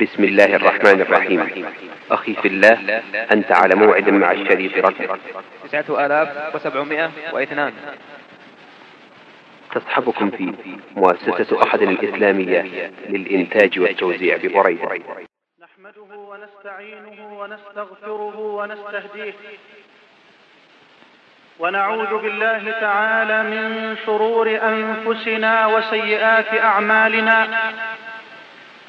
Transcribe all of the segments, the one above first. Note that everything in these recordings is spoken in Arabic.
بسم الله الرحمن الرحيم. أخي في الله أنت على موعد مع الشريف رجل تسعة آلاف وسبعمائة واثنان. تصحبكم في مؤسسة أحد الإسلامية للإنتاج والتوزيع ببريدة. نحمده ونستعينه ونستغفره ونستهديه. ونعوذ بالله تعالى من شرور أنفسنا وسيئات أعمالنا.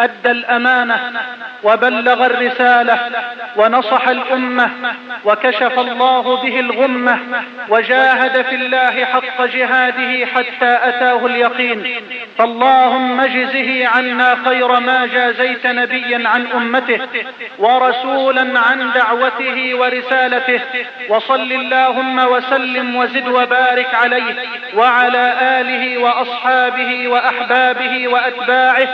أدى الأمانة وبلغ الرسالة ونصح الأمة وكشف الله به الغمة وجاهد في الله حق جهاده حتى أتاه اليقين. فاللهم اجزه عنا خير ما جازيت نبيا عن أمته ورسولا عن دعوته ورسالته. وصل اللهم وسلم وزد وبارك عليه وعلى آله وأصحابه وأحبابه وأتباعه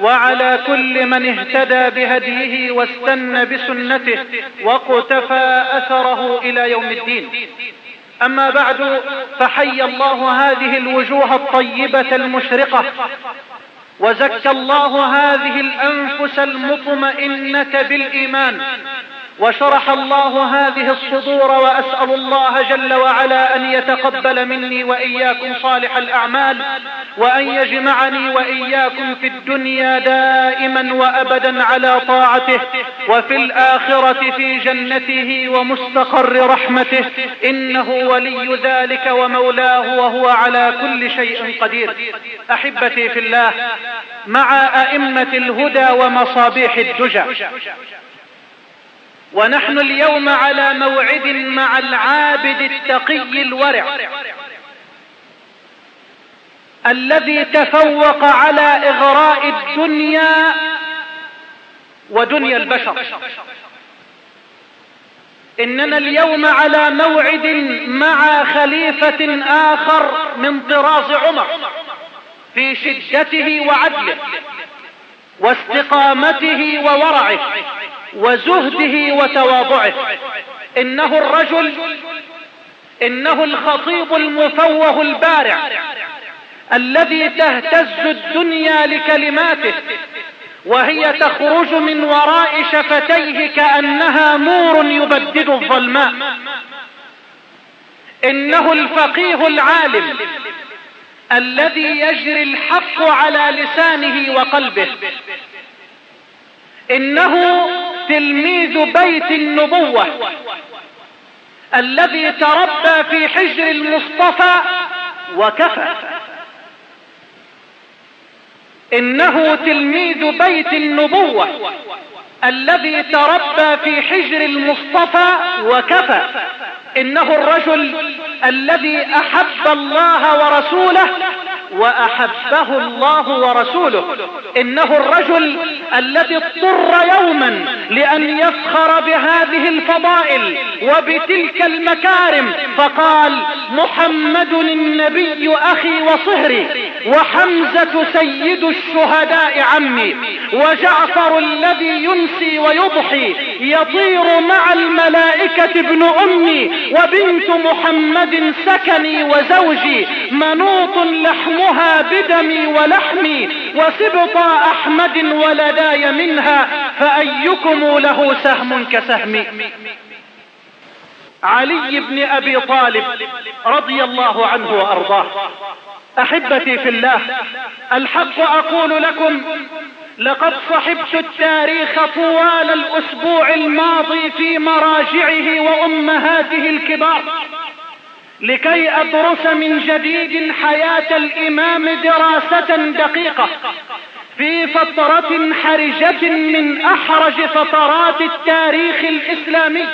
وعلى كل من اهتدى بهديه واستنى بسنته وقتفى أثره إلى يوم الدين. أما بعد فحي الله هذه الوجوه الطيبة المشرقة وزكى الله هذه الأنفس المطمئنة بالإيمان. وشرح الله هذه الصدور وأسأل الله جل وعلا أن يتقبل مني وإياكم صالح الأعمال وأن يجمعني وإياكم في الدنيا دائما وأبدا على طاعته وفي الآخرة في جنته ومستقر رحمته. إنه ولي ذلك ومولاه وهو على كل شيء قدير. أحبتي في الله مع أئمة الهدى ومصابيح الدجى ونحن اليوم على موعد مع العابد التقي الورع الذي تفوق على إغراء الدنيا ودنيا البشر. إننا اليوم على موعد مع خليفة آخر من طراز عمر في شدته وعدله. واستقامته وورعه وزهده وتواضعه. إنه الرجل إنه الخطيب المفوه البارع الذي تهتز الدنيا لكلماته وهي تخرج من وراء شفتيه كأنها نور يبدد الظلماء. إنه الفقيه العالم الذي يجري الحق على لسانه وقلبه. إنه تلميذ بيت النبوة. الذي تربى في حجر المصطفى وكفى. إنه تلميذ بيت النبوة. الذي تربى في حجر المصطفى وكفى. إنه الرجل الذي أحب الله ورسوله وأحبه الله ورسوله. إنه الرجل الذي اضطر يوما لأن يفخر بهذه الفضائل وبتلك المكارم. فقال محمد النبي أخي وصهري وحمزة سيد الشهداء عمي وجعفر الذي ينسي ويضحي يطير مع الملائكة ابن أمي وبنت محمد سكني وزوجي منوط لحمها بدمي ولحمي وسبط أحمد ولداي منها فأيكم له سهم كسهمي علي بن أبي طالب رضي الله عنه وأرضاه. أحبتي في الله الحق أقول لكم لقد صحبت التاريخ طوال الأسبوع الماضي في مراجعه وأمهاته الكبار. لكي أدرس من جديد حياة الإمام دراسة دقيقة في فترة حرجة من أحرج فترات التاريخ الإسلامي.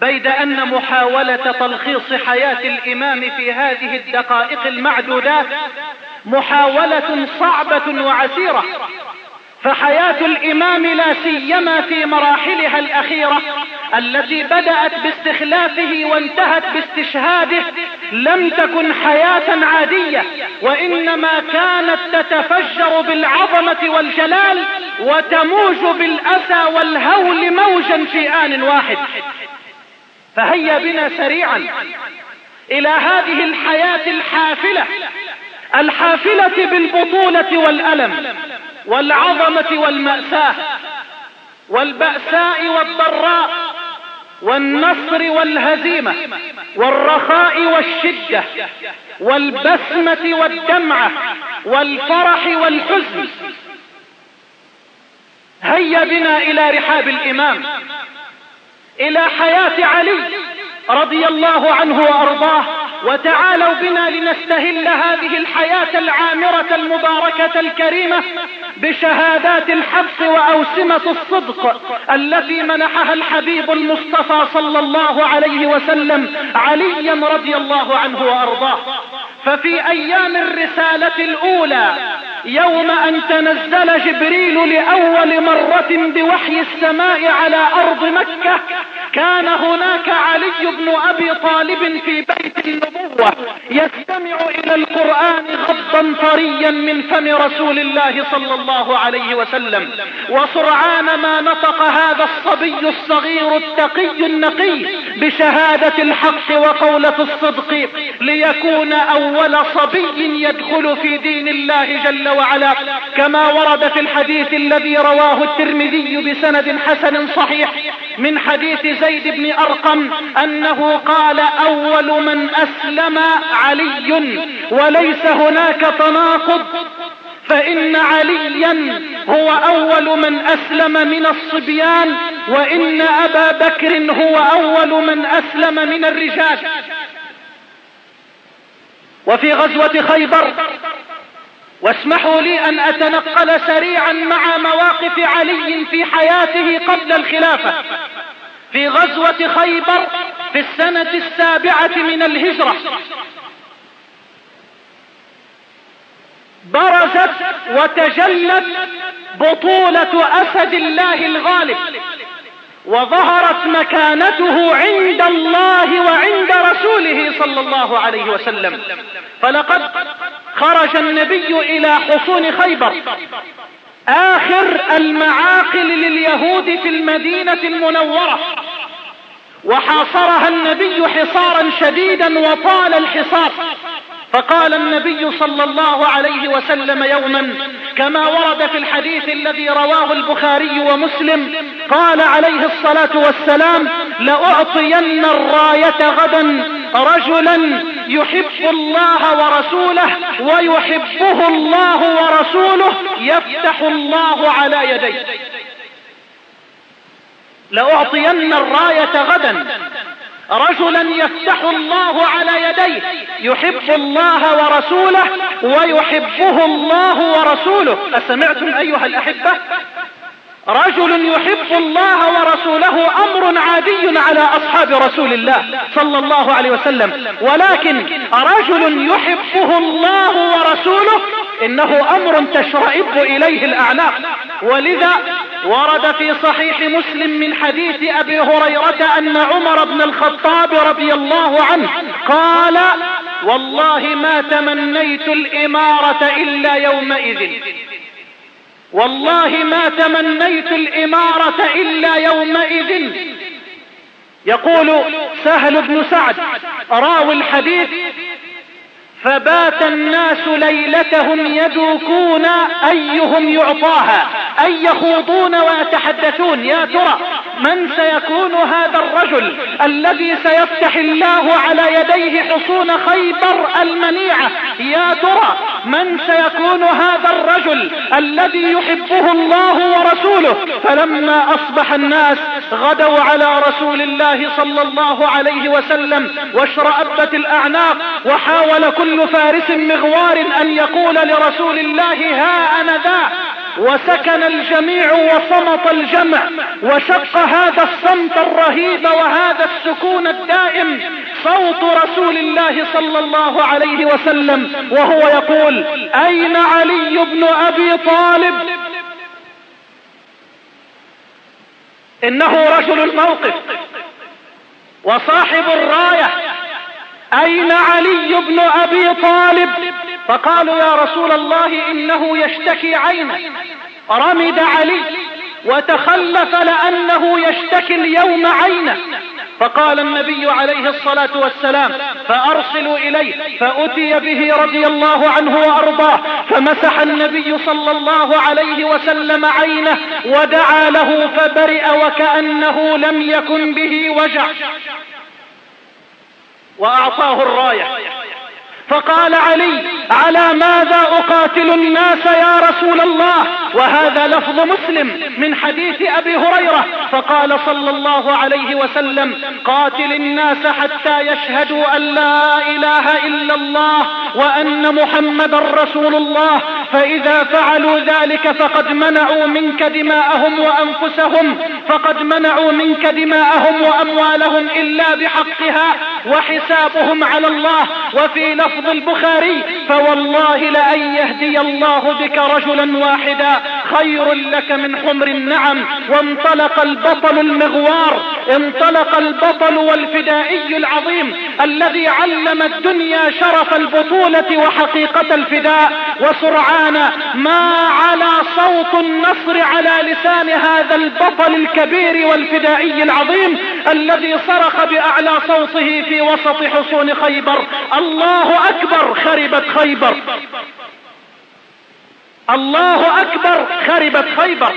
بيد أن محاولة تلخيص حياة الإمام في هذه الدقائق المعدودات محاولة صعبة وعسيرة. فحياة الإمام لا سيما في مراحلها الأخيرة التي بدأت باستخلافه وانتهت باستشهاده لم تكن حياة عادية وإنما كانت تتفجر بالعظمة والجلال وتموج بالأسى والهول موجا في آن واحد. فهيا بنا سريعا إلى هذه الحياة الحافلة الحافلة بالبطولة والألم. والعظمة والمأساة والبأساء والضراء والنصر والهزيمة والرخاء والشدة والبسمة والدمعة والفرح والحزن. هيا بنا إلى رحاب الإمام إلى حياة علي رضي الله عنه وأرضاه. وتعالوا بنا لنستهل هذه الحياة العامرة المباركة الكريمة بشهادات الحق وأوسمة الصدق التي منحها الحبيب المصطفى صلى الله عليه وسلم عليا رضي الله عنه وأرضاه. ففي أيام الرسالة الأولى يوم أن تنزل جبريل لأول مرة بوحي السماء على أرض مكة كان هناك علي بن أبي طالب في بيت النبوة يستمع إلى القرآن غضا طريا من فم رسول الله صلى الله عليه وسلم. وسرعان ما نطق هذا الصبي الصغير التقي النقي بشهادة الحق وقولة الصدق ليكون أول صبي يدخل في دين الله جل وعلا. كما ورد في الحديث الذي رواه الترمذي بسند حسن صحيح من حديث زيد بن أرقم أنه قال أول من أسلم علي وليس هناك تناقض فإن عليا هو أول من أسلم من الصبيان وإن أبا بكر هو أول من أسلم من الرجال. وفي غزوة خيبر واسمحوا لي أن أتنقل سريعا مع مواقف علي في حياته قبل الخلافة. في غزوة خيبر في السنة السابعة من الهجرة. برزت وتجلت بطولة أسد الله الغالب. وظهرت مكانته عند الله وعند رسوله صلى الله عليه وسلم. فلقد خرج النبي إلى حصون خيبر. آخر المعاقل لليهود في المدينة المنورة. وحاصرها النبي حصارا شديدا وطال الحصار. فقال النبي صلى الله عليه وسلم يوما كما ورد في الحديث الذي رواه البخاري ومسلم قال عليه الصلاة والسلام لأعطين الراية غدا رجلا يحب الله ورسوله ويحبه الله ورسوله يفتح الله على يديه. لأعطين الراية غدا رجلا يفتح الله على يديه يحب الله ورسوله ويحبه الله ورسوله. أسمعتم أيها الأحبة؟ رجل يحب الله ورسوله أمر عادي على أصحاب رسول الله صلى الله عليه وسلم. ولكن رجل يحبه الله ورسوله إنه أمر تشرئب إليه الأعناق. ولذا ورد في صحيح مسلم من حديث أبي هريرة أن عمر بن الخطاب رضي الله عنه قال والله ما تمنيت الإمارة إلا يومئذ. والله ما تمنيت الإمارة إلا يومئذ. يقول سهل بن سعد راوي الحديث فبات الناس ليلتهم يدوكون أيهم يعطاها أي يخوضون ويتحدثون يا ترى من سيكون هذا الرجل الذي سيفتح الله على يديه حصون خيبر المنيعة يا ترى من سيكون هذا الرجل الذي يحبه الله ورسوله؟ فلما أصبح الناس غدوا على رسول الله صلى الله عليه وسلم واشرأبت الأعناق وحاول كل فارس مغوار أن يقول لرسول الله ها أنا ذا وسكن الجميع وصمت الجمع وشق هذا الصمت الرهيب وهذا السكون الدائم صوت رسول الله صلى الله عليه وسلم وهو يقول أين علي بن أبي طالب؟ إنه رجل الموقف وصاحب الراية. أين علي بن أبي طالب؟ فقالوا يا رسول الله إنه يشتكي عينه رمد علي وتخلف لأنه يشتكي اليوم عينه فقال النبي عليه الصلاة والسلام فأرسلوا إليه فأتي به رضي الله عنه وأرضاه. فمسح النبي صلى الله عليه وسلم عينه ودعا له فبرئ وكأنه لم يكن به وجع. وأعطاه الراية. فقال علي على ماذا أقاتل الناس يا رسول الله؟ وهذا لفظ مسلم من حديث أبي هريرة. فقال صلى الله عليه وسلم قاتل الناس حتى يشهدوا أن لا إله إلا الله وأن محمد رسول الله. فإذا فعلوا ذلك فقد منعوا منك دماءهم وأنفسهم فقد منعوا منك دماءهم وأموالهم إلا بحقها وحسابهم على الله. وفي لفظ البخاري فوالله لأن يهدي الله بك رجلا واحدا. خير لك من حمر النعم. وانطلق البطل المغوار انطلق البطل والفدائي العظيم الذي علم الدنيا شرف البطولة وحقيقة الفداء. وسرعان ما على صوت النصر على لسان هذا البطل الكبير والفدائي العظيم الذي صرخ بأعلى صوته في وسط حصون خيبر. الله أكبر خربت خيبر. الله أكبر خربت خيبر.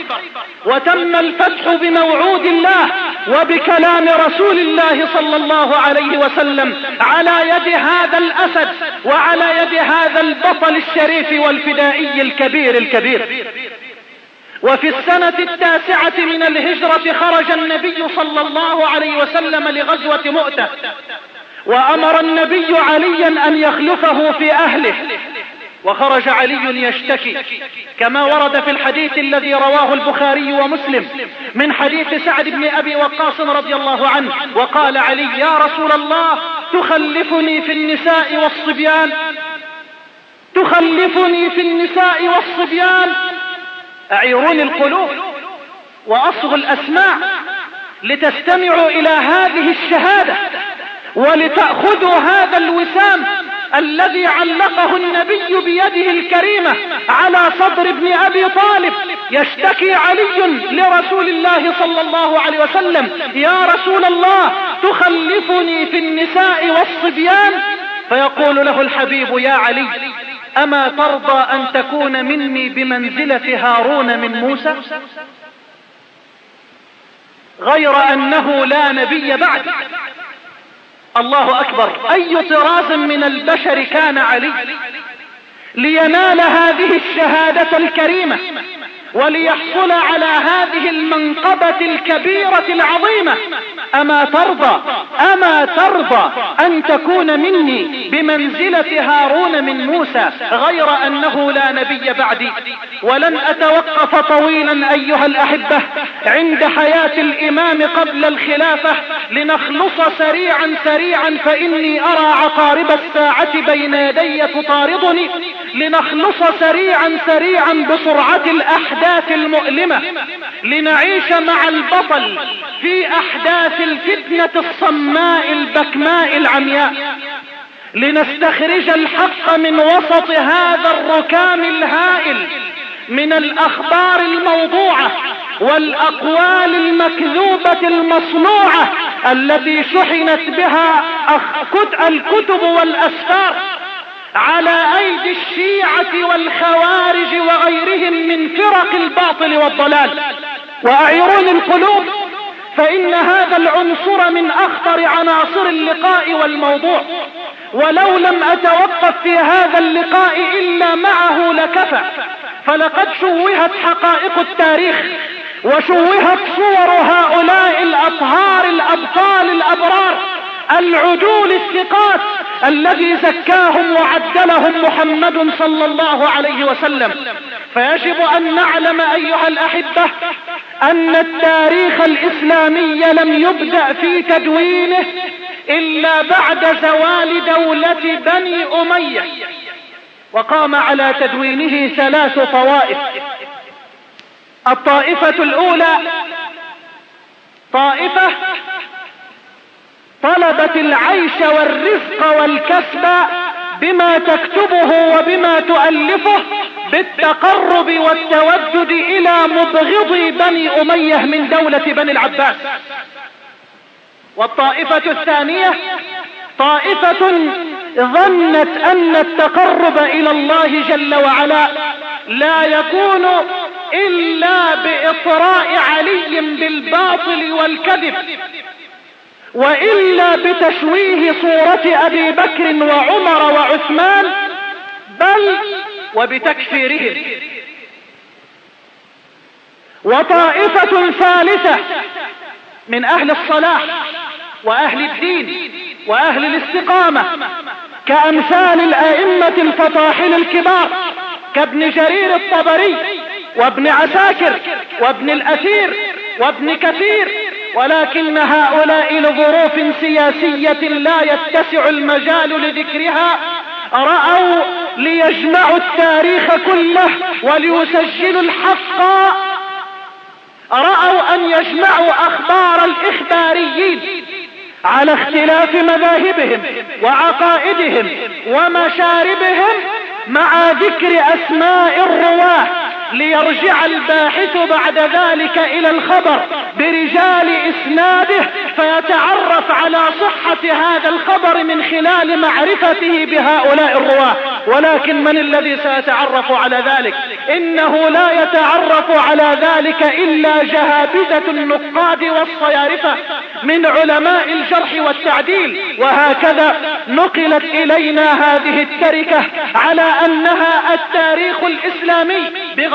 وتم الفتح بموعود الله وبكلام رسول الله صلى الله عليه وسلم على يد هذا الأسد وعلى يد هذا البطل الشريف والفدائي الكبير الكبير. وفي السنة التاسعة من الهجرة خرج النبي صلى الله عليه وسلم لغزوة مؤتة. وأمر النبي عليا أن يخلفه في أهله. وخرج علي يشتكي كما ورد في الحديث الذي رواه البخاري ومسلم من حديث سعد بن أبي وقاص رضي الله عنه وقال علي يا رسول الله تخلفني في النساء والصبيان تخلفني في النساء والصبيان. أعيروني القلوب وأصغوا الاسماع لتستمعوا إلى هذه الشهادة. ولتأخذوا هذا الوسام الذي علقه النبي بيده الكريمة على صدر ابن أبي طالب. يشتكي علي لرسول الله صلى الله عليه وسلم يا رسول الله تخلفني في النساء والصبيان؟ فيقول له الحبيب يا علي أما ترضى أن تكون مني بمنزلة هارون من موسى؟ غير أنه لا نبي بعد. الله أكبر. أي طراز من البشر كان علي لينال هذه الشهادة الكريمة. وليحصل على هذه المنقبة الكبيرة العظيمة. أما ترضى أما ترضى أن تكون مني بمنزلة هارون من موسى غير أنه لا نبي بعدي. ولن أتوقف طويلا أيها الأحبة عند حياة الإمام قبل الخلافة لنخلص سريعا سريعا فإني أرى عقارب الساعة بين يدي تطاردني. لنخلص سريعا سريعا بسرعة الأحداث المؤلمة لنعيش مع البطل في أحداث الفتنة الصماء البكماء العمياء. لنستخرج الحق من وسط هذا الركام الهائل من الأخبار الموضوعة والأقوال المكذوبة المصنوعة التي شحنت بها الكتب والأسفار. على أيدي الشيعة والخوارج وغيرهم من فرق الباطل والضلال. وأعيرون القلوب فإن هذا العنصر من أخطر عناصر اللقاء والموضوع. ولو لم أتوقف في هذا اللقاء إلا معه لكفى. فلقد شوهت حقائق التاريخ وشوهت صور هؤلاء الأطهار الأبطال الأبرار. العدول الثقات الذي زكاهم وعدلهم محمد صلى الله عليه وسلم. فيجب أن نعلم أيها الأحبة أن التاريخ الإسلامي لم يبدأ في تدوينه إلا بعد زوال دولة بني أمية وقام على تدوينه ثلاث طوائف. الطائفة الأولى طائفة طلبت العيش والرزق والكسب بما تكتبه وبما تؤلفه بالتقرب والتودد إلى مبغضي بني أمية من دولة بني العباس. والطائفة الثانية طائفة ظنت أن التقرب إلى الله جل وعلا لا يكون إلا بإطراء علي بالباطل والكذب. وإلا بتشويه صورة أبي بكر وعمر وعثمان بل وبتكفيرهم. وطائفة ثالثة من أهل الصلاح وأهل الدين وأهل الاستقامة كأمثال الأئمة الفطاحل الكبار كابن جرير الطبري وابن عساكر وابن الأثير وابن كثير ولكن هؤلاء لظروف سياسية لا يتسع المجال لذكرها. رأوا ليجمعوا التاريخ كله وليسجلوا الحق. رأوا أن يجمعوا أخبار الإخباريين على اختلاف مذاهبهم وعقائدهم ومشاربهم مع ذكر أسماء الرواة. ليرجع الباحث بعد ذلك إلى الخبر برجال إسناده فيتعرف على صحة هذا الخبر من خلال معرفته بهؤلاء الرواة. ولكن من الذي سيتعرف على ذلك؟ إنه لا يتعرف على ذلك إلا جهابذة النقاد والصيارفة من علماء الجرح والتعديل. وهكذا نقلت إلينا هذه التركة على أنها التاريخ الإسلامي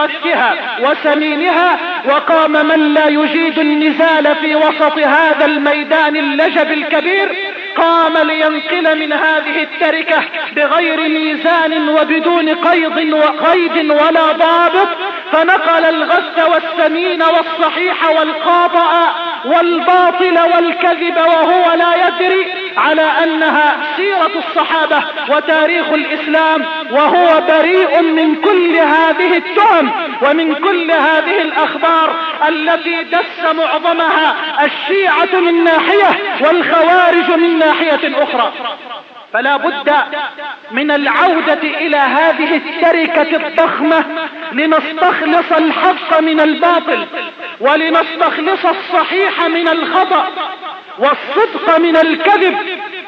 بغثها وسمينها وقام من لا يجيد النزال في وسط هذا الميدان اللجب الكبير قام لينقل من هذه التركة بغير ميزان وبدون قيض وقيد ولا ضابط فنقل الغث والسمين والصحيح والقاطأ والباطل والكذب وهو لا يدري على أنها سيرة الصحابة وتاريخ الإسلام وهو بريء من كل هذه التهم ومن كل هذه الأخبار التي دس معظمها الشيعة من ناحية والخوارج من ناحية أخرى. فلا بد من العودة إلى هذه التركة الضخمة لنستخلص الحق من الباطل ولنستخلص الصحيح من الخطأ والصدق من الكذب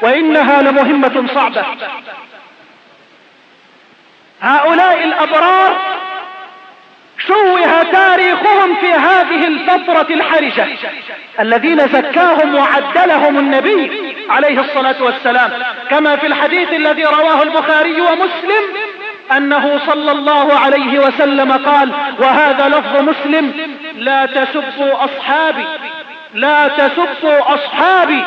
وإنها لمهمة صعبة. هؤلاء الأبرار شوه تاريخهم في هذه الفترة الحرجة الذين زكاهم وعدلهم النبي عليه الصلاة والسلام. كما في الحديث الذي رواه البخاري ومسلم أنه صلى الله عليه وسلم قال وهذا لفظ مسلم لا تسبوا أصحابي لا تسبوا أصحابي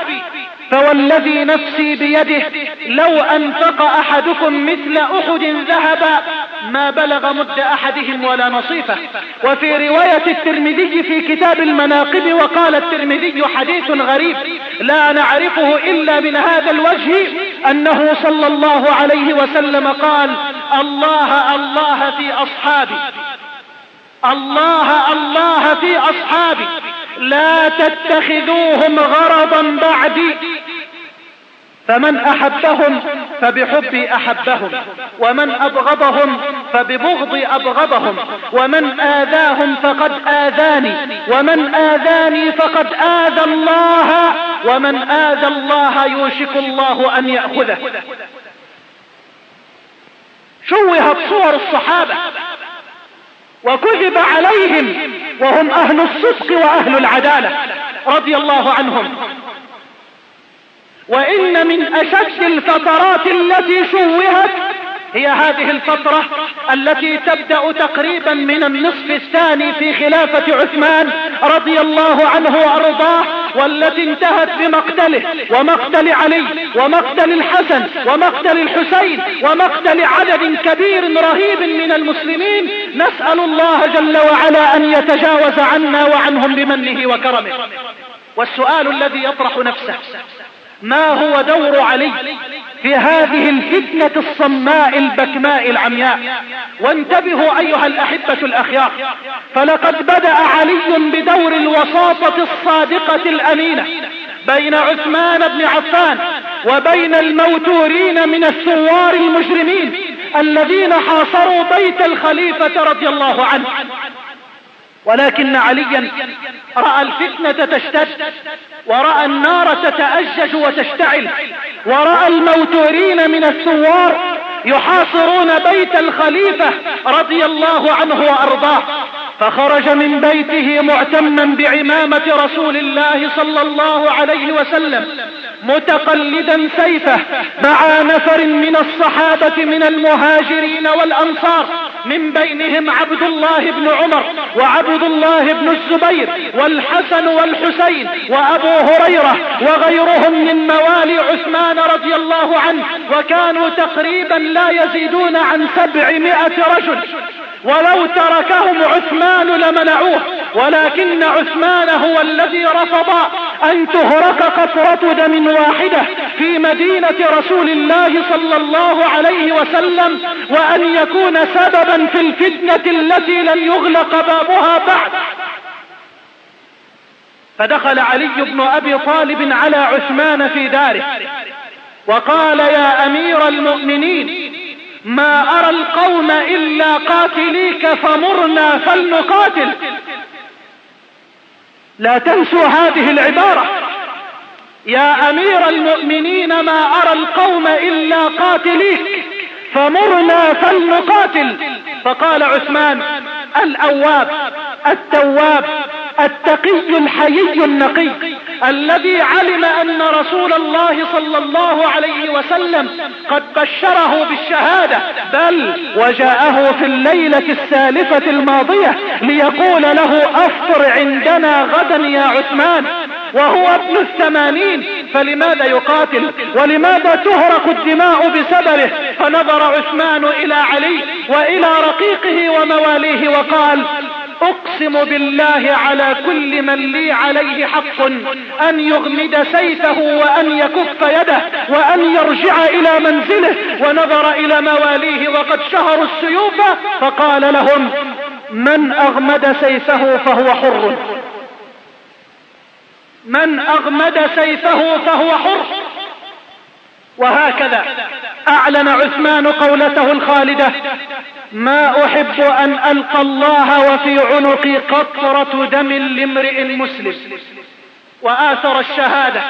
فوالذي نفسي بيده لو أنفق أحدكم مثل أحد ذهبا ما بلغ مد أحدهم ولا نصيفة. وفي رواية الترمذي في كتاب المناقب وقال الترمذي حديث غريب لا نعرفه إلا من هذا الوجه أنه صلى الله عليه وسلم قال الله الله في أصحابي. الله الله في أصحابي. لا تتخذوهم غرضا بعدي. فمن أحبهم فبحبي أحبهم ومن أبغضهم فببغضي أبغضهم ومن آذاهم فقد آذاني ومن آذاني فقد آذى الله ومن آذى الله يوشك الله أن يأخذه. شوهت صور الصحابة وكذب عليهم وهم أهل الصدق وأهل العدالة رضي الله عنهم. وإن من أشد الفترات التي شوهت هي هذه الفترة التي تبدأ تقريبا من النصف الثاني في خلافة عثمان رضي الله عنه وأرضاه والتي انتهت بمقتله ومقتل علي ومقتل الحسن ومقتل الحسين ومقتل عدد كبير رهيب من المسلمين. نسأل الله جل وعلا أن يتجاوز عنا وعنهم بمنه وكرمه. والسؤال الذي يطرح نفسه ما هو دور علي في هذه الفتنة الصماء البكماء العمياء؟ وانتبهوا أيها الأحبة الأخيار فلقد بدأ علي بدور الوساطة الصادقة الأمينة بين عثمان بن عفان وبين الموتورين من الثوار المجرمين الذين حاصروا بيت الخليفة رضي الله عنه. ولكن عليا رأى الفتنة تشتد ورأى النار تتأجج وتشتعل ورأى الموتورين من الثوار يحاصرون بيت الخليفة رضي الله عنه وأرضاه. فخرج من بيته معتما بعمامة رسول الله صلى الله عليه وسلم. متقلدا سيفه مع نفر من الصحابة من المهاجرين والأنصار من بينهم عبد الله بن عمر وعبد الله بن الزبير والحسن والحسين وأبو هريرة وغيرهم من موالي عثمان رضي الله عنه وكانوا تقريبا لا يزيدون عن سبعمائة رجل. ولو تركهم عثمان لمنعوه ولكن عثمان هو الذي رفض أن تهرق قطرة دم واحدة في مدينة رسول الله صلى الله عليه وسلم وأن يكون سببا في الفتنة التي لن يغلق بابها بعد. فدخل علي بن أبي طالب على عثمان في داره وقال يا أمير المؤمنين ما أرى القوم إلا قاتليك فمرنا فلنقاتل. لا تنسوا هذه العبارة. يا أمير المؤمنين ما أرى القوم إلا قاتليك فمرنا فلنقاتل. فقال عثمان الأواب التواب التقي الحيي النقي الذي علم أن رسول الله صلى الله عليه وسلم قد بشره بالشهادة بل وجاءه في الليلة السالفة الماضية ليقول له أفطر عندنا غدا يا عثمان وهو ابن الثمانين فلماذا يقاتل؟ ولماذا تهرق الدماء بسببه؟ فنظر عثمان إلى علي وإلى رقيقه ومواليه وقال أقسم بالله على كل من لي عليه حق أن يغمد سيفه وأن يكف يده وأن يرجع إلى منزله ونظر إلى مواليه وقد شهروا السيوف فقال لهم من أغمد سيفه فهو حر. من أغمد سيفه فهو حر. وهكذا. أعلن عثمان قولته الخالدة. ما أحب أن ألقى الله وفي عنقي قطرة دم لامرئ مسلم. وآثر الشهادة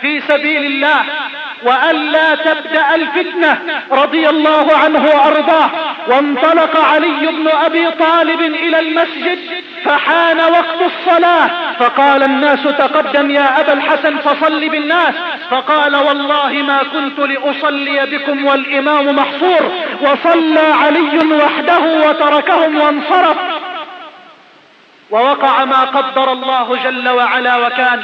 في سبيل الله. وألا تبدأ الفتنة رضي الله عنه وأرضاه. وانطلق علي بن أبي طالب إلى المسجد فحان وقت الصلاة. فقال الناس تقدم يا أبا الحسن فصل بالناس. فقال والله ما كنت لأصلي بكم والإمام محصور. وصلى علي وحده وتركهم وانصرف. ووقع ما قدر الله جل وعلا وكان.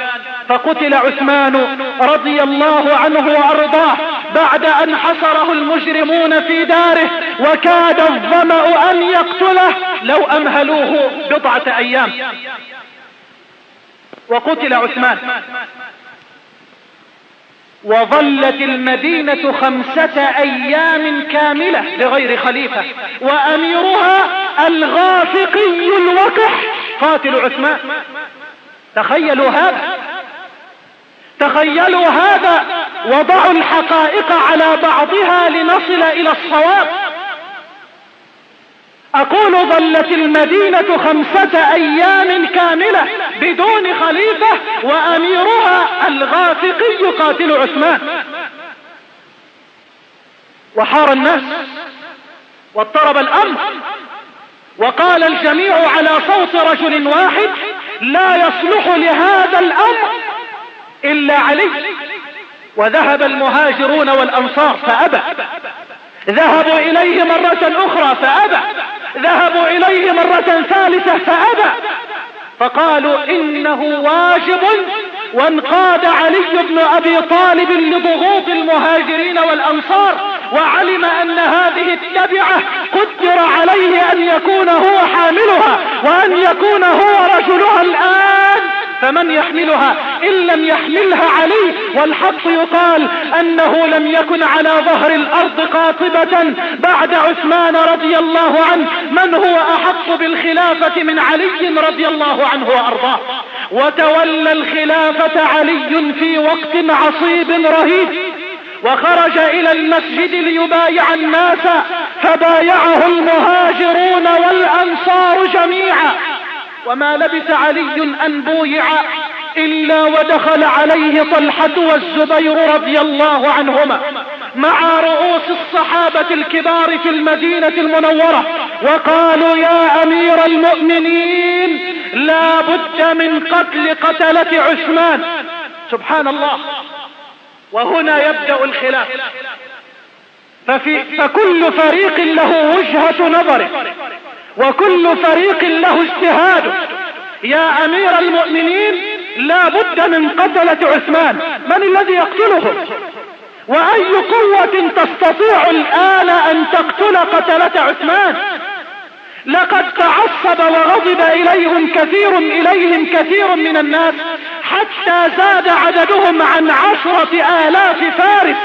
فقتل عثمان رضي الله عنه وأرضاه بعد أن حصره المجرمون في داره وكاد الظمأ أن يقتله لو أمهلوه بضعة أيام. وقتل عثمان. وظلت المدينة خمسة أيام كاملة لغير خليفة وأميرها الغافقي الوقح قاتل عثمان. تخيلوا هذا. تخيلوا هذا. وضعوا الحقائق على بعضها لنصل إلى الصواب. أقول ظلت المدينة خمسة أيام كاملة بدون خليفة وأميرها الغافقي قاتل عثمان. وحار الناس. واضطرب الأمر. وقال الجميع على صوت رجل واحد لا يصلح لهذا الأمر إلا علي. وذهب المهاجرون والأنصار فأبى. ذهبوا إليه مرة أخرى فأبى. ذهبوا إليه مرة ثالثة فأبى. فقالوا إنه واجب وانقاد علي بن أبي طالب لضغوط المهاجرين والأنصار وعلم أن هذه التبعة قدر عليه أن يكون هو حاملها وأن يكون هو رجلها الآن فمن يحملها؟ إن لم يحملها علي والحق يقال أنه لم يكن على ظهر الأرض قاطبة بعد عثمان رضي الله عنه. من هو أحق بالخلافة من علي رضي الله عنه وأرضاه؟ وتولى الخلافة علي في وقت عصيب رهيب وخرج إلى المسجد ليبايع الناس فبايعه المهاجرون والأنصار جميعا. وما لبث علي أن بويع إلا ودخل عليه طلحة والزبير رضي الله عنهما. مع رؤوس الصحابة الكبار في المدينة المنورة وقالوا يا أمير المؤمنين لا بد من قتل قتلة عثمان. سبحان الله. وهنا يبدأ الخلاف. ففي فكل فريق له وجهة نظره. وكل فريق له اجتهاده. يا أمير المؤمنين لا بد من قتلة عثمان. من الذي يقتله وأي قوة تستطيع الآن أن تقتل قتلة عثمان؟ لقد تعصب وغضب إليهم كثير إليهم كثير من الناس حتى زاد عددهم عن عشرة آلاف فارس.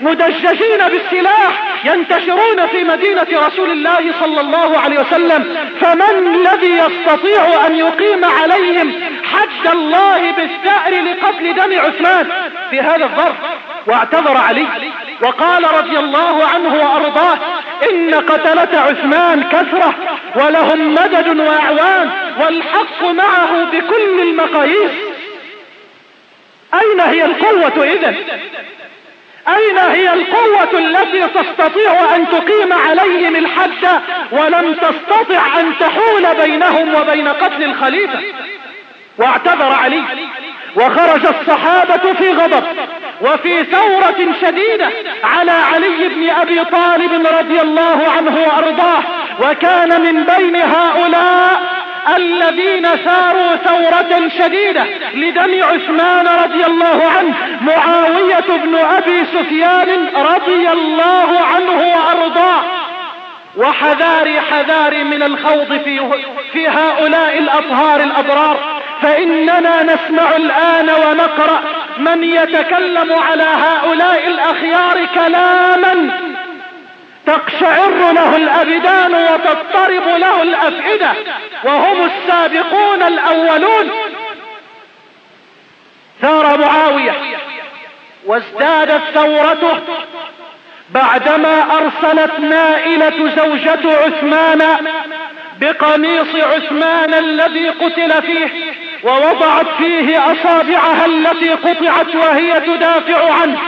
مدججين بالسلاح ينتشرون في مدينة رسول الله صلى الله عليه وسلم. فمن الذي يستطيع أن يقيم عليهم حد الله بالثأر لقتل دم عثمان؟ في هذا الظرف. واعتذر علي وقال رضي الله عنه وأرضاه إن قتلة عثمان كثرة ولهم مدد وأعوان والحق معه بكل المقاييس. أين هي القوة اذا أين هي القوة التي تستطيع أن تقيم عليهم الحد ولم تستطع أن تحول بينهم وبين قتل الخليفة؟ واعتذر علي وخرج الصحابة في غضب وفي ثورة شديدة على علي بن أبي طالب رضي الله عنه وأرضاه وكان من بين هؤلاء الذين ثاروا ثورة شديدة لدم عثمان رضي الله عنه معاوية بن أبي سفيان رضي الله عنه وأرضاه. وحذاري حذاري من الخوض في, في هؤلاء الأطهار الاضرار فإننا نسمع الآن ونقرأ من يتكلم على هؤلاء الأخيار كلاما. تقشعر له الأبدان وتضطرب له الأفئدة وهم السابقون الأولون. ثار معاوية وازدادت ثورته بعدما أرسلت نائلة زوجة عثمان بقميص عثمان الذي قتل فيه ووضعت فيه أصابعها التي قطعت وهي تدافع عنه.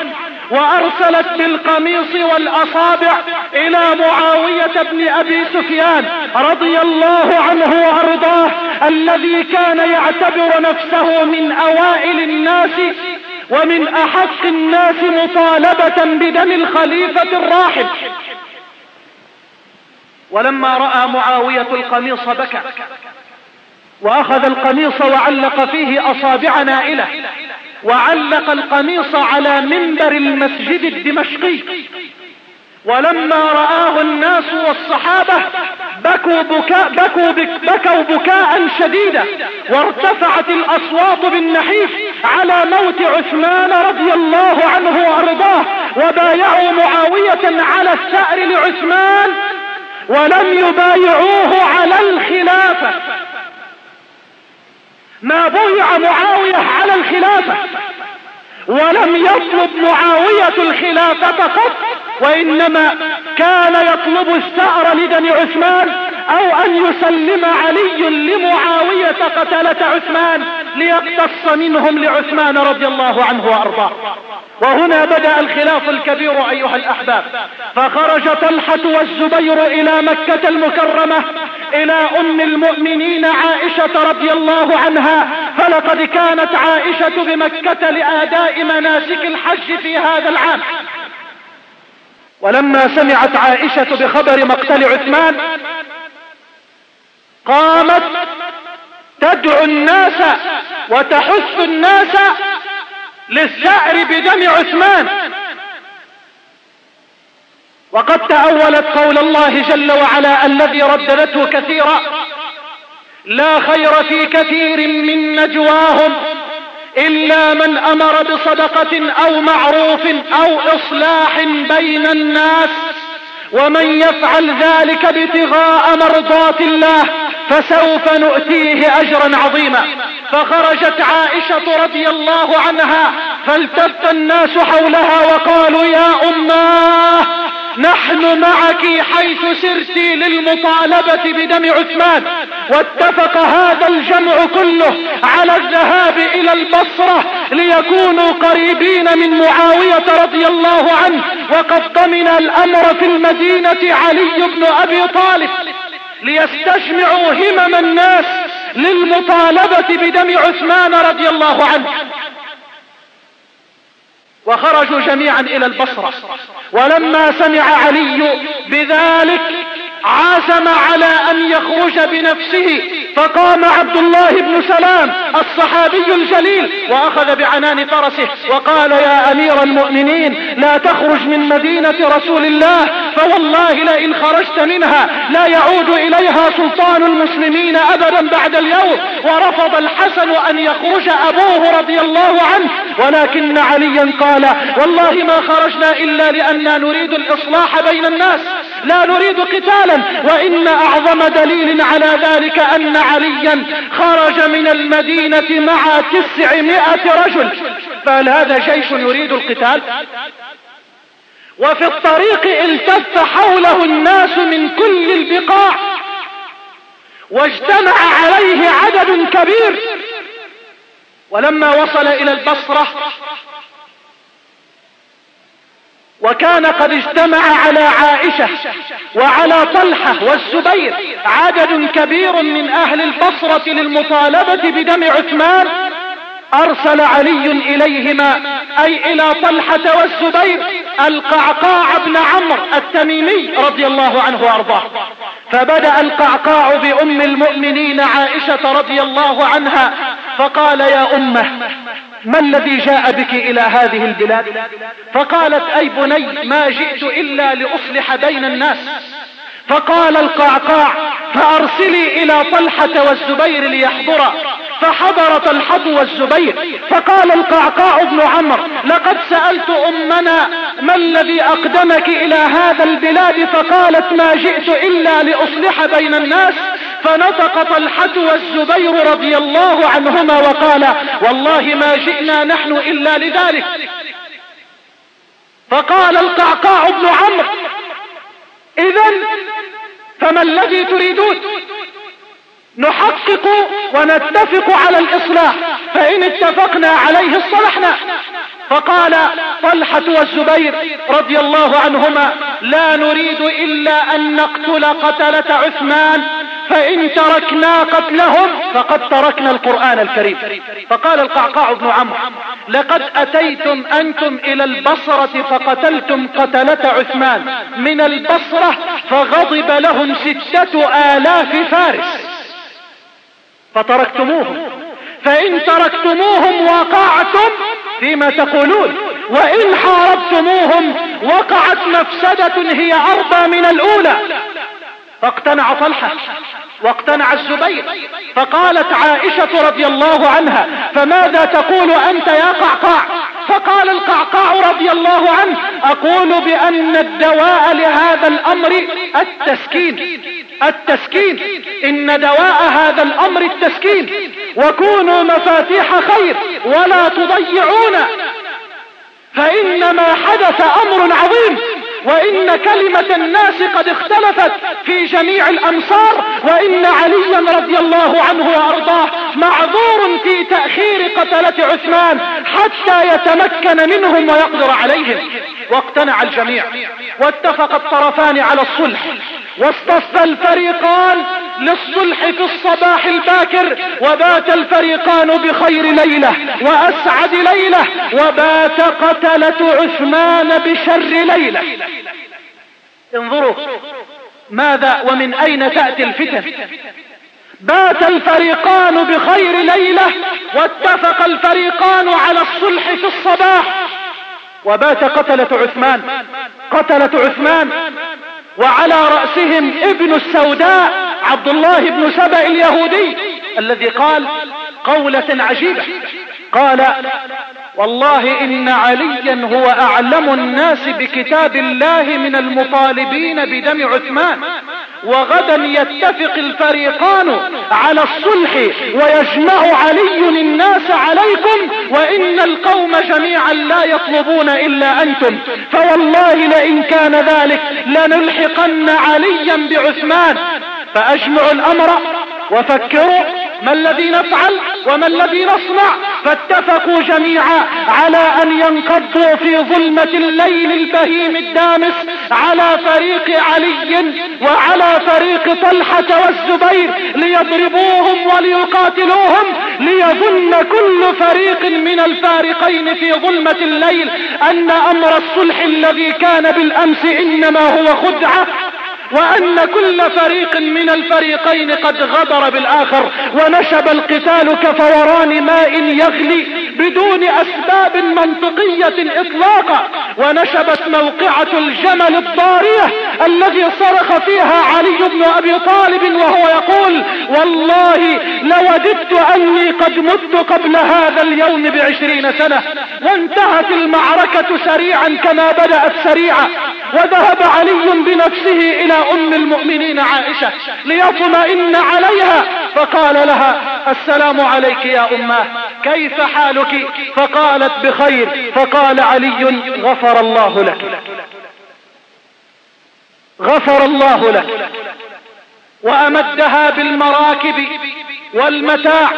وأرسلت بالقميص والأصابع إلى معاوية بن أبي سفيان رضي الله عنه وأرضاه الذي كان يعتبر نفسه من أوائل الناس ومن أحق الناس مطالبة بدم الخليفة الراحل. ولما رأى معاوية القميص بكى وأخذ القميص وعلق فيه أصابع نائلة. وعلق القميص على منبر المسجد الدمشقي. ولما رآه الناس والصحابة بكوا بكاء, بكوا بك بكوا بكاء شديدا وارتفعت الأصوات بالنحيف على موت عثمان رضي الله عنه وأرضاه وبايعوا معاوية على الثأر لعثمان ولم يبايعوه على الخلافة. ما بويع معاوية على الخلافة ولم يطلب معاوية الخلافة قط وإنما كان يطلب الثأر لدم عثمان أو أن يسلم علي لمعاوية قتلة عثمان ليقتص منهم لعثمان رضي الله عنه وأرضاه. وهنا بدأ الخلاف الكبير أيها الأحباب. فخرج طلحة والزبير إلى مكة المكرمة إلى أم المؤمنين عائشة رضي الله عنها فلقد كانت عائشة بمكة لآداء مناسك الحج في هذا العام. ولما سمعت عائشة بخبر مقتل عثمان قامت تدعو الناس وتحث الناس للثأر بدم عثمان. وقد تأولت قول الله جل وعلا الذي رددته كثيرا لا خير في كثير من نجواهم إلا من أمر بصدقة أو معروف أو إصلاح بين الناس ومن يفعل ذلك ابتغاء مرضات الله فسوف نؤتيه أجرا عظيما. فخرجت عائشة رضي الله عنها فالتف الناس حولها وقالوا يا أماه نحن معك حيث سرت للمطالبة بدم عثمان. واتفق هذا الجمع كله على الذهاب إلى البصرة ليكونوا قريبين من معاوية رضي الله عنه. وقد ضمن الأمر في المدينة علي بن أبي طالب. ليستجمعوا همم الناس للمطالبة بدم عثمان رضي الله عنه. وخرجوا جميعا إلى البصرة. ولما سمع علي بذلك عزم على أن يخرج بنفسه فقام عبد الله بن سلام الصحابي الجليل وأخذ بعنان فرسه وقال يا أمير المؤمنين لا تخرج من مدينة رسول الله فوالله لئن خرجت منها لا يعود إليها سلطان المسلمين ابدا بعد اليوم ورفض الحسن أن يخرج أبوه رضي الله عنه ولكن عليا قال والله ما خرجنا إلا لاننا نريد الإصلاح بين الناس لا نريد قتالا وإن أعظم دليل على ذلك أن عليا خرج من المدينة مع تسعمائة رجل. فهل هذا جيش يريد القتال؟ وفي الطريق التف حوله الناس من كل البقاع واجتمع عليه عدد كبير. ولما وصل إلى البصرة وكان قد اجتمع على عائشة وعلى طلحة والزبير. عدد كبير من أهل البصرة للمطالبة بدم عثمان. أرسل علي إليهما أي إلى طلحة والزبير القعقاع بن عمرو التميمي رضي الله عنه وأرضاه. فبدأ القعقاع بأم المؤمنين عائشة رضي الله عنها فقال يا أمة ما الذي جاء بك إلى هذه البلاد؟ فقالت أي بني ما جئت إلا لأصلح بين الناس. فقال القعقاع فأرسلي إلى طلحة والزبير ليحضرا فحضر طلحة والزبير. فقال القعقاع بن عمرو لقد سألت أمنا ما الذي أقدمك إلى هذا البلاد؟ فقالت ما جئت إلا لأصلح بين الناس. فنطق طلحة والزبير رضي الله عنهما وقال والله ما جئنا نحن إلا لذلك. فقال القعقاع بن عمرو إذا فما الذي تريدون؟ نحقق ونتفق على الإصلاح فإن اتفقنا عليه اصطلحنا. فقال طلحة والزبير رضي الله عنهما لا نريد إلا أن نقتل قتلة عثمان فإن تركنا قتلهم فقد تركنا القرآن الكريم. فقال القعقاع بن عمرو لقد أتيتم أنتم إلى البصرة فقتلتم قتلة عثمان. من البصرة فغضب لهم ستة آلاف فارس. فتركتموهم. فإن تركتموهم وقعتم فيما تقولون. وإن حاربتموهم وقعت مفسدة هي أربى من الأولى. فاقتنع طلحة واقتنع الزبير فقالت عائشة رضي الله عنها فماذا تقول أنت يا قعقاع؟ فقال القعقاع رضي الله عنه أقول بأن الدواء لهذا الأمر التسكين التسكين إن دواء هذا الأمر التسكين وكونوا مفاتيح خير ولا تضيعون فإنما حدث أمر عظيم وإن كلمة الناس قد اختلفت في جميع الأمصار وإن عليا رضي الله عنه وأرضاه معذور في تأخير قتلة عثمان حتى يتمكن منهم ويقدر عليهم. واقتنع الجميع. واتفق الطرفان على الصلح. واصطف الفريقان للصلح في الصباح الباكر وبات الفريقان بخير ليلة وأسعد ليلة وبات قتلة عثمان بشر ليلة. انظروا ماذا ومن أين تأتي الفتن. بات الفريقان بخير ليلة واتفق الفريقان على الصلح في الصباح وبات قتلة عثمان. قتلة عثمان. وعلى رأسهم ابن السوداء عبد الله بن سبأ اليهودي الذي قال قولة عجيبة قال والله إن عليا هو أعلم الناس بكتاب الله من المطالبين بدم عثمان. وغدا يتفق الفريقان على الصلح ويجمع علي الناس عليكم وإن القوم جميعا لا يطلبون إلا أنتم. فوالله لئن كان ذلك لنلحقن عليا بعثمان. فأجمعوا الأمر وفكروا ما الذي نفعل وما الذي نصنع؟ فاتفقوا جميعا على أن ينقضوا في ظلمة الليل البهيم الدامس على فريق علي وعلى فريق طلحة والزبير ليضربوهم وليقاتلوهم ليظن كل فريق من الفارقين في ظلمة الليل أن أمر الصلح الذي كان بالأمس إنما هو خدعة وأن كل فريق من الفريقين قد غدر بالآخر ونشب القتال كفوران ماء يغلي بدون أسباب منطقية إطلاقا ونشبت موقعة الجمل الضارية الذي صرخ فيها علي بن أبي طالب وهو يقول والله لوددت أني قد مت قبل هذا اليوم بعشرين سنة وانتهت المعركة سريعا كما بدأت سريعا وذهب علي بنفسه إلى أم المؤمنين عائشة ليطمئن عليها فقال لها السلام عليك يا اماه كيف حالك؟ فقالت بخير فقال علي غفر الله لك. غفر الله لك. وأمدها بالمراكب والمتاع.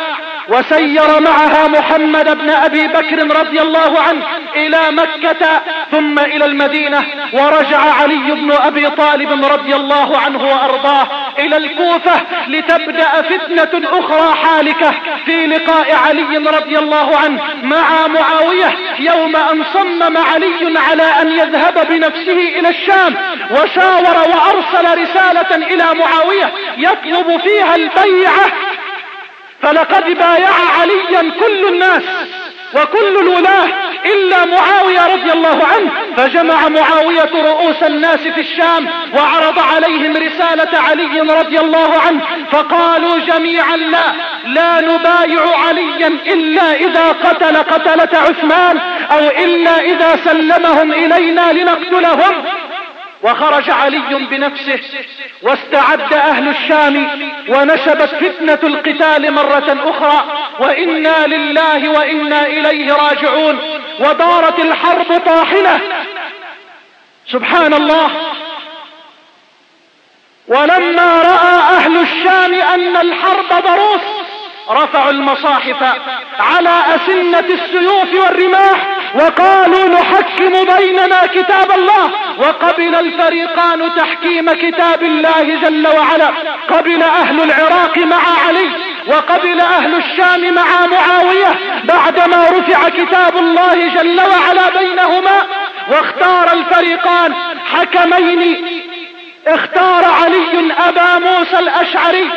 وسير معها محمد بن أبي بكر رضي الله عنه إلى مكة ثم إلى المدينة ورجع علي بن أبي طالب رضي الله عنه وأرضاه إلى الكوفة لتبدأ فتنة أخرى حالكة في لقاء علي رضي الله عنه مع معاوية يوم أن صمم علي على أن يذهب بنفسه إلى الشام وشاور وأرسل رسالة إلى معاوية يطلب فيها البيعة فلقد بايع عليا كل الناس وكل الولاة إلا معاوية رضي الله عنه فجمع معاوية رؤوس الناس في الشام وعرض عليهم رسالة علي رضي الله عنه فقالوا جميعا لا لا نبايع عليا إلا إذا قتل قتلة عثمان أو إلا إذا سلمهم إلينا لنقتلهم. وخرج علي بنفسه واستعد أهل الشام ونشبت فتنة القتال مرة أخرى وإنا لله وإنا إليه راجعون ودارت الحرب طاحنة. سبحان الله. ولما رأى أهل الشام أن الحرب ضروس رفعوا المصاحف على أسنة السيوف والرماح وقالوا نحكم بيننا كتاب الله وقبل الفريقان تحكيم كتاب الله جل وعلا. قبل أهل العراق مع علي وقبل أهل الشام مع معاوية بعدما رفع كتاب الله جل وعلا بينهما واختار الفريقان حكمين. اختار علي أبا موسى الأشعري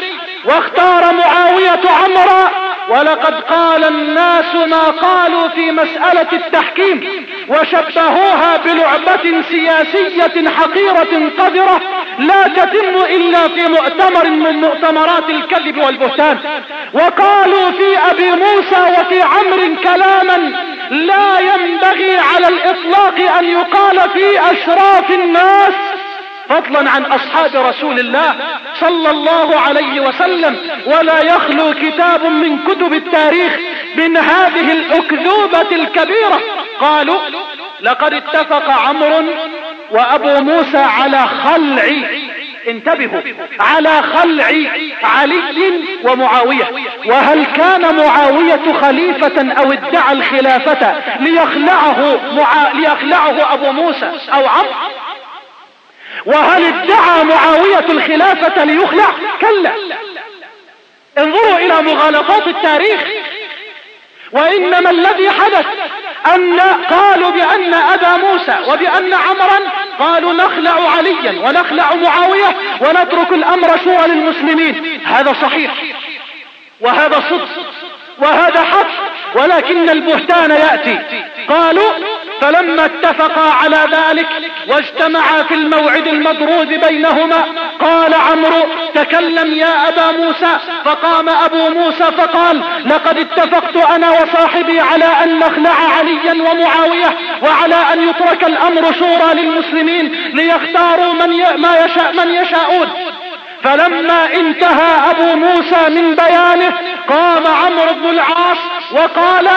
واختار معاوية عمرا ولقد قال الناس ما قالوا في مسألة التحكيم وشبهوها بلعبة سياسية حقيرة قذرة لا تتم إلا في مؤتمر من مؤتمرات الكذب والبهتان. وقالوا في أبي موسى وفي عمر كلاما لا ينبغي على الإطلاق أن يقال في أشراف الناس فضلا عن أصحاب رسول الله صلى الله عليه وسلم ولا يخلو كتاب من كتب التاريخ من هذه الأكذوبة الكبيرة. قالوا لقد اتفق عمرو وأبو موسى على خلع. انتبهوا على خلع علي ومعاوية. وهل كان معاوية خليفة أو ادعى الخلافة ليخلعه. ليخلعه أبو موسى أو عمرو؟ وهل ادعى معاوية الخلافة ليخلع؟ كلا. انظروا إلى مغالطات التاريخ. وإنما الذي حدث أن قالوا بأن أبا موسى وبأن عمرا قالوا نخلع عليا ونخلع معاوية ونترك الأمر شورى للمسلمين. هذا صحيح. وهذا صدق. وهذا حق. ولكن البهتان يأتي. قالوا فلما اتفقا على ذلك واجتمعا في الموعد المضروب بينهما قال عمرو تكلم يا أبا موسى فقام أبو موسى فقال لقد اتفقت أنا وصاحبي على أن نخلع عليا ومعاوية وعلى أن يترك الأمر شورى للمسلمين ليختاروا من. ما يشاء من يشاءون فلما انتهى أبو موسى من بيانه قام عمرو بن العاص وقال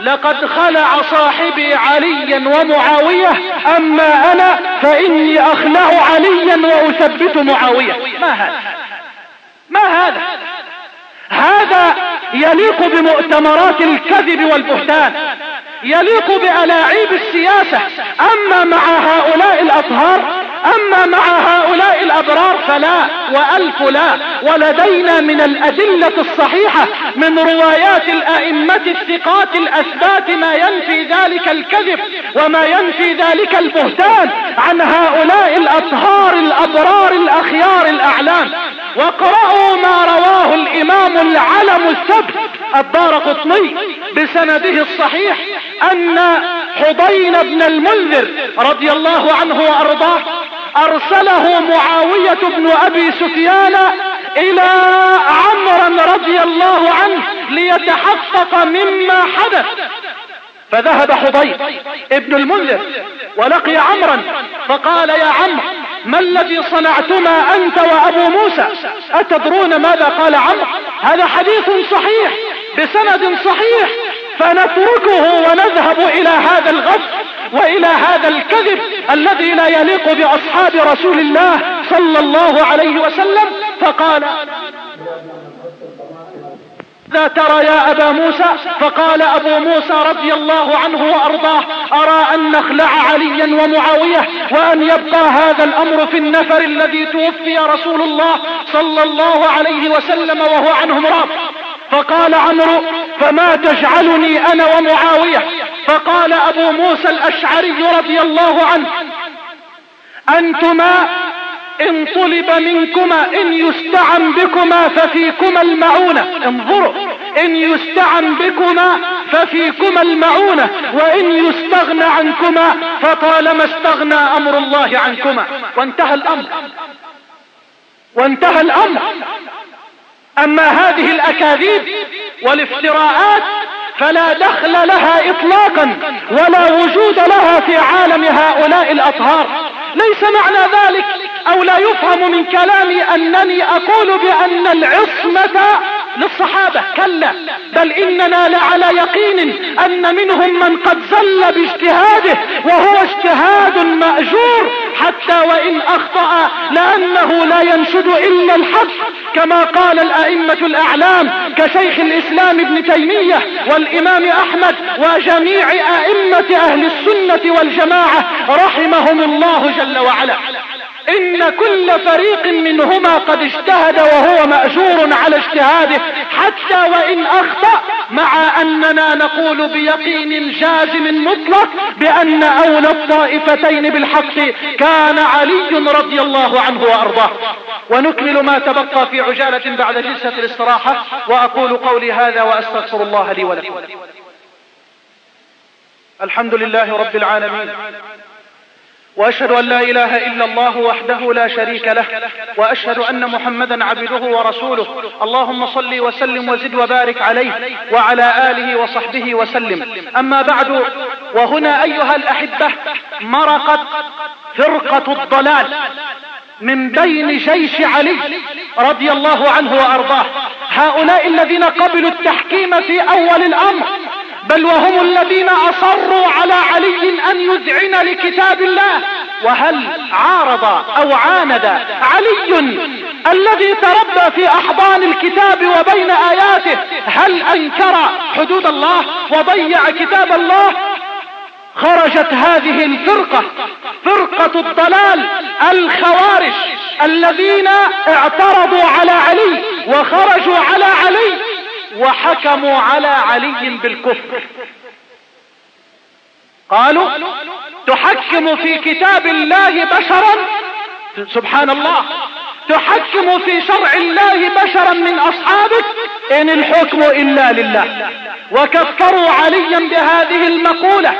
لقد خلع صاحبي عليا ومعاوية أما أنا فإني أخلع عليا وأثبت معاوية. ما هذا؟ ما هذا؟ هذا يليق بمؤتمرات الكذب والبهتان يليق بألاعيب السياسة. أما مع هؤلاء الأطهار أما مع هؤلاء الأبرار فلا وألف لا. ولدينا من الأدلة الصحيحة من روايات الأئمة الثقات الأثبات ما ينفي ذلك الكذب وما ينفي ذلك البهتان عن هؤلاء الأطهار الأبرار الأخيار الأعلام. واقرأوا ما رواه الإمام العلم الثبت الدار قطني بسنده الصحيح أن حضين بن المنذر رضي الله عنه وأرضاه أرسله معاوية بن أبي سفيان إلى عمرو رضي الله عنه ليتحقق مما حدث. فذهب حضير ابن المنذر ولقي عمرا فقال يا عمرو ما الذي صنعتما أنت وأبو موسى؟ أتدرون ماذا قال عمرو؟ هذا حديث صحيح بسند صحيح فنتركه ونذهب إلى هذا الغف وإلى هذا الكذب الذي لا يليق بأصحاب رسول الله صلى الله عليه وسلم فقال ماذا ترى يا أبا موسى فقال أبو موسى رضي الله عنه وأرضاه أرى أن نخلع عليا ومعاوية وأن يبقى هذا الأمر في النفر الذي توفي رسول الله صلى الله عليه وسلم وهو عنهم راض فقال عمرو فما تجعلني أنا ومعاوية فقال أبو موسى الأشعري رضي الله عنه أنتما إن طلب منكما إن يستعن بكما ففيكما المعونة. انظروا إن يستعن بكما ففيكما المعونة وإن يستغنى عنكما فطالما استغنى أمر الله عنكما. وانتهى الأمر. وانتهى الأمر. أما هذه الأكاذيب والافتراءات فلا دخل لها اطلاقا ولا وجود لها في عالم هؤلاء الأطهار. ليس معنى ذلك أو لا يفهم من كلامي أنني أقول بأن العصمة للصحابة كلا. بل إننا لعلى يقين أن منهم من قد زل باجتهاده وهو اجتهاد مأجور حتى وإن أخطأ لأنه لا ينشد إلا الحق. كما قال الأئمة الأعلام كشيخ الإسلام ابن تيمية والإمام أحمد وجميع أئمة أهل السنة والجماعة رحمهم الله جل وعلا. إن كل فريق منهما قد اجتهد وهو مأجور على اجتهاده حتى وإن أخطأ مع أننا نقول بيقين جازم مطلق بأن أولى الطائفتين بالحق كان علي رضي الله عنه وأرضاه. ونكمل ما تبقى في عجالة بعد جلسة الاستراحة وأقول قولي هذا وأستغفر الله لي ولكم. الحمد لله رب العالمين. وأشهد أن لا إله إلا الله وحده لا شريك له وأشهد أن محمدا عبده ورسوله. اللهم صل وسلم وزد وبارك عليه وعلى آله وصحبه وسلم. أما بعد وهنا أيها الأحبة مرقت فرقة الضلال. من بين جيش علي رضي الله عنه وأرضاه. هؤلاء الذين قبلوا التحكيم في أول الأمر بل وهم الذين أصروا على علي أن يذعن لكتاب الله. وهل عارض أو عاند علي الذي تربى في أحضان الكتاب وبين آياته؟ هل أنكر حدود الله وضيع كتاب الله؟ خرجت هذه الفرقة فرقة الضلال الخوارج الذين اعترضوا على علي وخرجوا على علي وحكموا على علي بالكفر. قالوا تحكم في كتاب الله بشرا سبحان الله تحكم في شرع الله بشرا من أصحابك إن الحكم إلا لله. وكفروا عليا بهذه المقولة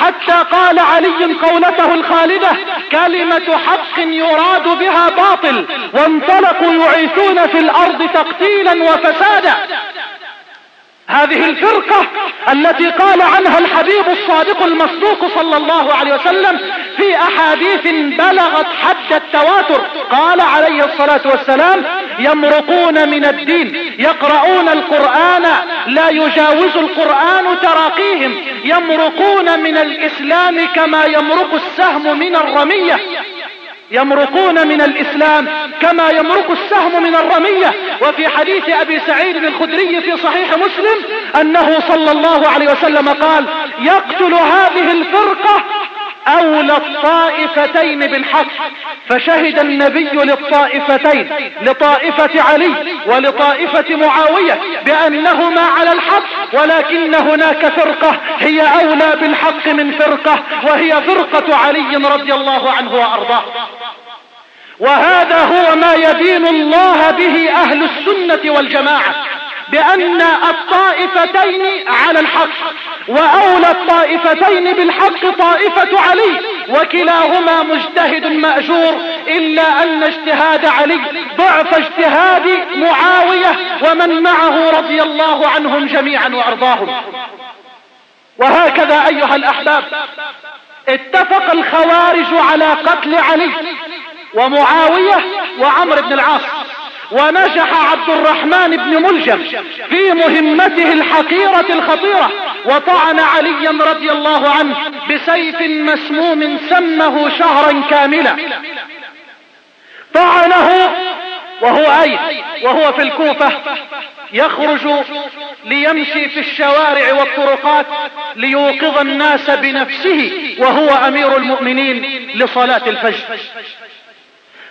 حتى قال علي قولته الخالدة كلمة حق يراد بها باطل وانطلقوا يعيثون في الأرض تقتيلا وفسادا. هذه الفرقة التي قال عنها الحبيب الصادق المصدوق صلى الله عليه وسلم في أحاديث بلغت حد التواتر. قال عليه الصلاة والسلام يمرقون من الدين يقرؤون القرآن لا يجاوز القرآن تراقيهم. يمرقون من الإسلام كما يمرق السهم من الرمية. يمرقون من الإسلام كما يمرق السهم من الرمية. وفي حديث أبي سعيد الخدري في صحيح مسلم أنه صلى الله عليه وسلم قال يقتل هذه الفرقة أولى الطائفتين بالحق. فشهد النبي للطائفتين لطائفة علي ولطائفة معاوية بأنهما على الحق ولكن هناك فرقة هي أولى بالحق من فرقة وهي فرقة علي رضي الله عنه وأرضاه. وهذا هو ما يدين الله به أهل السنة والجماعة. بأن الطائفتين على الحق وأولى الطائفتين بالحق طائفة علي وكلاهما مجتهد مأجور إلا أن اجتهاد علي ضعف اجتهاد معاوية ومن معه رضي الله عنهم جميعا وأرضاهم. وهكذا أيها الأحباب اتفق الخوارج على قتل علي ومعاوية وعمر بن العاص. ونجح عبد الرحمن بن ملجم في مهمته الحقيرة الخطيرة وطعن عليا رضي الله عنه بسيف مسموم سمه شهرا كاملا. طعنه وهو أي وهو في الكوفة يخرج ليمشي في الشوارع والطرقات ليوقظ الناس بنفسه وهو أمير المؤمنين لصلاة الفجر.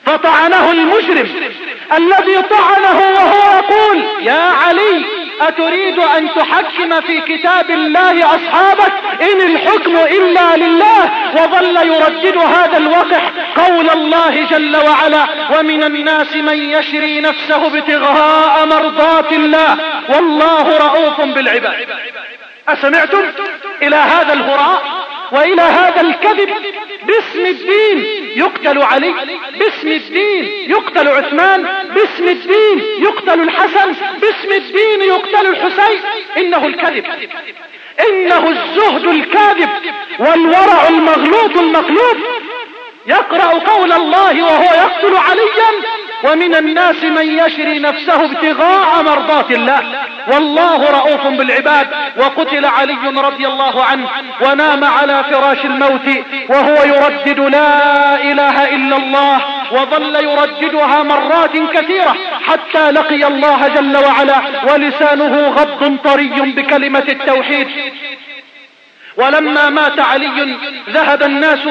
فطعنه المجرم الذي طعنه وهو يقول يا علي أتريد أن تحكم في كتاب الله أصحابك؟ إن الحكم إلا لله. وظل يردد هذا الوقح قول الله جل وعلا ومن الناس من يشري نفسه ابتغاء مرضات الله. والله رؤوف بالعباد. أسمعتم إلى هذا الهراء؟ وإلى هذا الكذب باسم الدين يقتل علي باسم الدين يقتل عثمان باسم الدين يقتل الحسن باسم الدين يقتل الحسين. إنه الكذب إنه الزهد الكاذب والورع المغلوط المقلوب يقرأ قول الله وهو يقتل عليا ومن الناس من يشري نفسه ابتغاء مرضات الله. والله رؤوف بالعباد. وقتل علي رضي الله عنه ونام على فراش الموت وهو يردد لا إله إلا الله وظل يرددها مرات كثيرة حتى لقي الله جل وعلا ولسانه غض طري بكلمة التوحيد. ولما مات علي ذهب الناس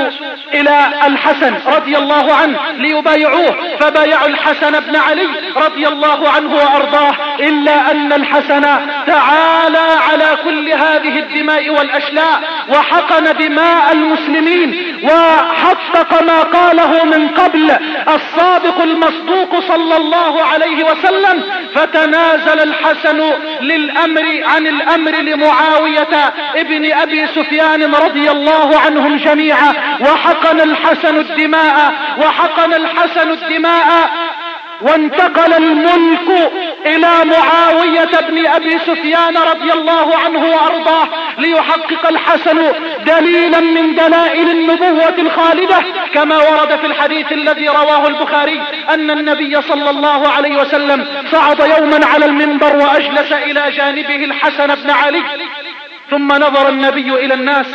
إلى الحسن رضي الله عنه ليبايعوه فبايعوا الحسن بن علي رضي الله عنه وأرضاه إلا أن الحسن تعالى على كل هذه الدماء والأشلاء وحقن دماء المسلمين وحقق ما قاله من قبل الصادق المصدوق صلى الله عليه وسلم فتنازل الحسن للأمر عن الأمر لمعاوية ابن أبي سفيان رضي الله عنهم جميعا. وحقن الحسن الدماء وحقن الحسن الدماء وانتقل الملك إلى معاوية بن أبي سفيان رضي الله عنه وأرضاه ليحقق الحسن دليلا من دلائل النبوة الخالدة كما ورد في الحديث الذي رواه البخاري أن النبي صلى الله عليه وسلم صعد يوما على المنبر وأجلس إلى جانبه الحسن بن علي ثم نظر النبي إلى الناس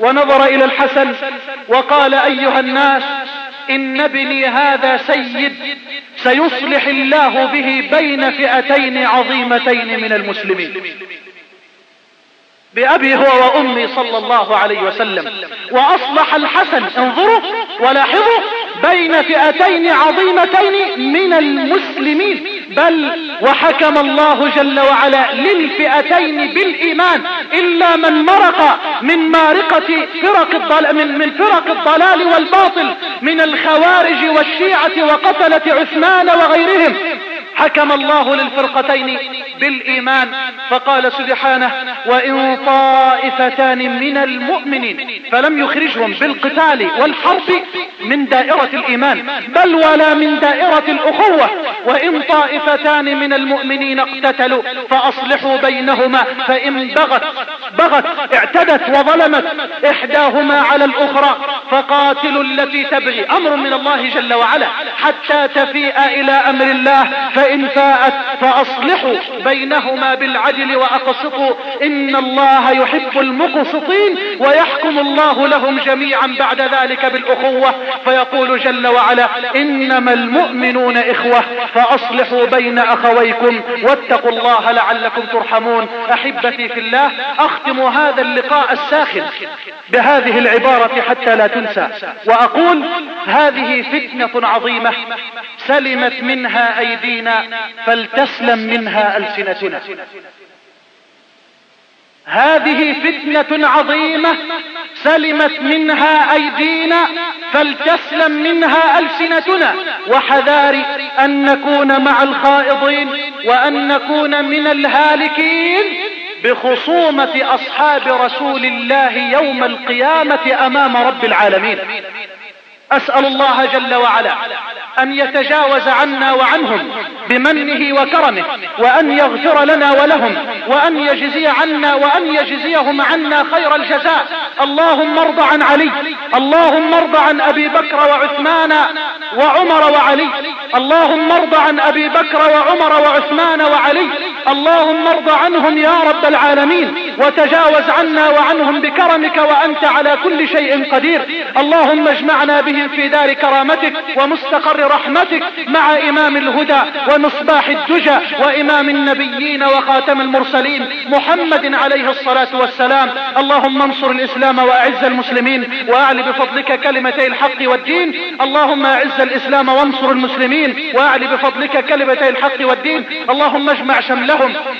ونظر إلى الحسن وقال أيها الناس إن ابني هذا سيد سيصلح الله به بين فئتين عظيمتين من المسلمين. بأبي هو وأمي صلى الله عليه وسلم. وأصلح الحسن انظروا ولاحظوا بين فئتين عظيمتين من المسلمين. بل وحكم الله جل وعلا للفئتين بالإيمان إلا من مرق من مارقة فرق الضلال من, من فرق الضلال والباطل من الخوارج والشيعة وقتلة عثمان وغيرهم. حكم الله للفرقتين بالإيمان فقال سبحانه وإن طائفتان من المؤمنين فلم يخرجهم بالقتال والحرب من دائرة الإيمان بل ولا من دائرة الأخوة. وإن طائفتان من المؤمنين اقتتلوا فأصلحوا بينهما فإن بغت بغت اعتدت وظلمت إحداهما على الأخرى فقاتلوا التي تبغي. أمر من الله جل وعلا. حتى تفيء إلى أمر الله فإن فاءت فأصلحوا بينهما بالعدل وأقسطوا. إن الله يحب المقسطين ويحكم الله لهم جميعا بعد ذلك بالأخوة. فيقول جل وعلا إنما المؤمنون إخوة فأصلحوا بين أخويكم واتقوا الله لعلكم ترحمون. أحبتي في الله أختم هذا اللقاء الساخن بهذه العبارة حتى لا تنسى. وأقول هذه فتنة عظيمة سلمت منها أيدينا فلتسلم منها ألسنتنا. هذه فتنة عظيمة سلمت منها أيدينا فلتسلم منها ألسنتنا. وحذار أن نكون مع الخائضين وأن نكون من الهالكين بخصومة أصحاب رسول الله يوم القيامة أمام رب العالمين. أسأل الله جل وعلا أن يتجاوز عنا وعنهم بمنه وكرمه وأن يغفر لنا ولهم وأن يجزي عنا وأن يجزيهم عنا خير الجزاء. اللهم ارض عن علي اللهم ارض عن أبي بكر وعثمان وعمر وعلي اللهم ارض عن أبي بكر وعمر وعثمان وعلي اللهم ارض عنهم يا رب العالمين وتجاوز عنا وعنهم بكرمك وأنت على كل شيء قدير. اللهم اجمعنا بهم في دار كرامتك ومستقر رحمتك مع إمام الهدى ومصباح الدجى وإمام النبيين وخاتم المرسلين محمد عليه الصلاة والسلام. اللهم انصر الإسلام وأعز المسلمين وأعل بفضلك كلمتي الحق والدين. اللهم أعز الإسلام وانصر المسلمين وأعل بفضلك كلمتي الحق والدين. اللهم اجمع شملهم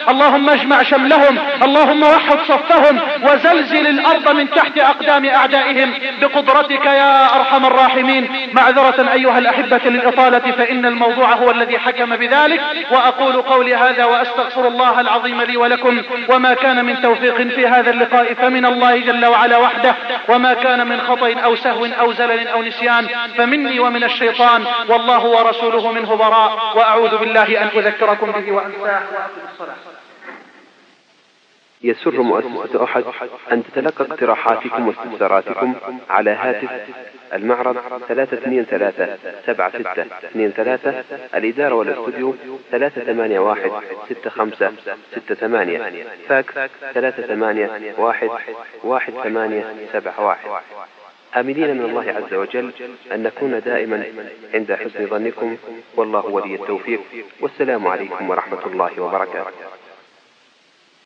اللهم اجمع شملهم. اللهم وحد صفهم. وزلزل الأرض من تحت أقدام أعدائهم بقدرتك يا أرحم الراحمين. معذرة أيها الأحبة للإطالة فإن الموضوع هو الذي حكم بذلك. وأقول قولي هذا وأستغفر الله العظيم لي ولكم. وما كان من توفيق في هذا اللقاء فمن الله جل وعلا وحده. وما كان من خطأ أو سهو أو زلل أو نسيان فمني ومن الشيطان. والله ورسوله منه براء. وأعوذ بالله أن أذكركم به وأنساه. يسر مؤسسة أحد أن تتلقى اقتراحاتكم واستفساراتكم على هاتف المعرض 323 7623 الإدارة والأستوديو 381 65 68 فاكس 381 1871 آملين من الله عز وجل أن نكون دائما عند حسن ظنكم والله ولي التوفيق. والسلام عليكم ورحمة الله وبركاته.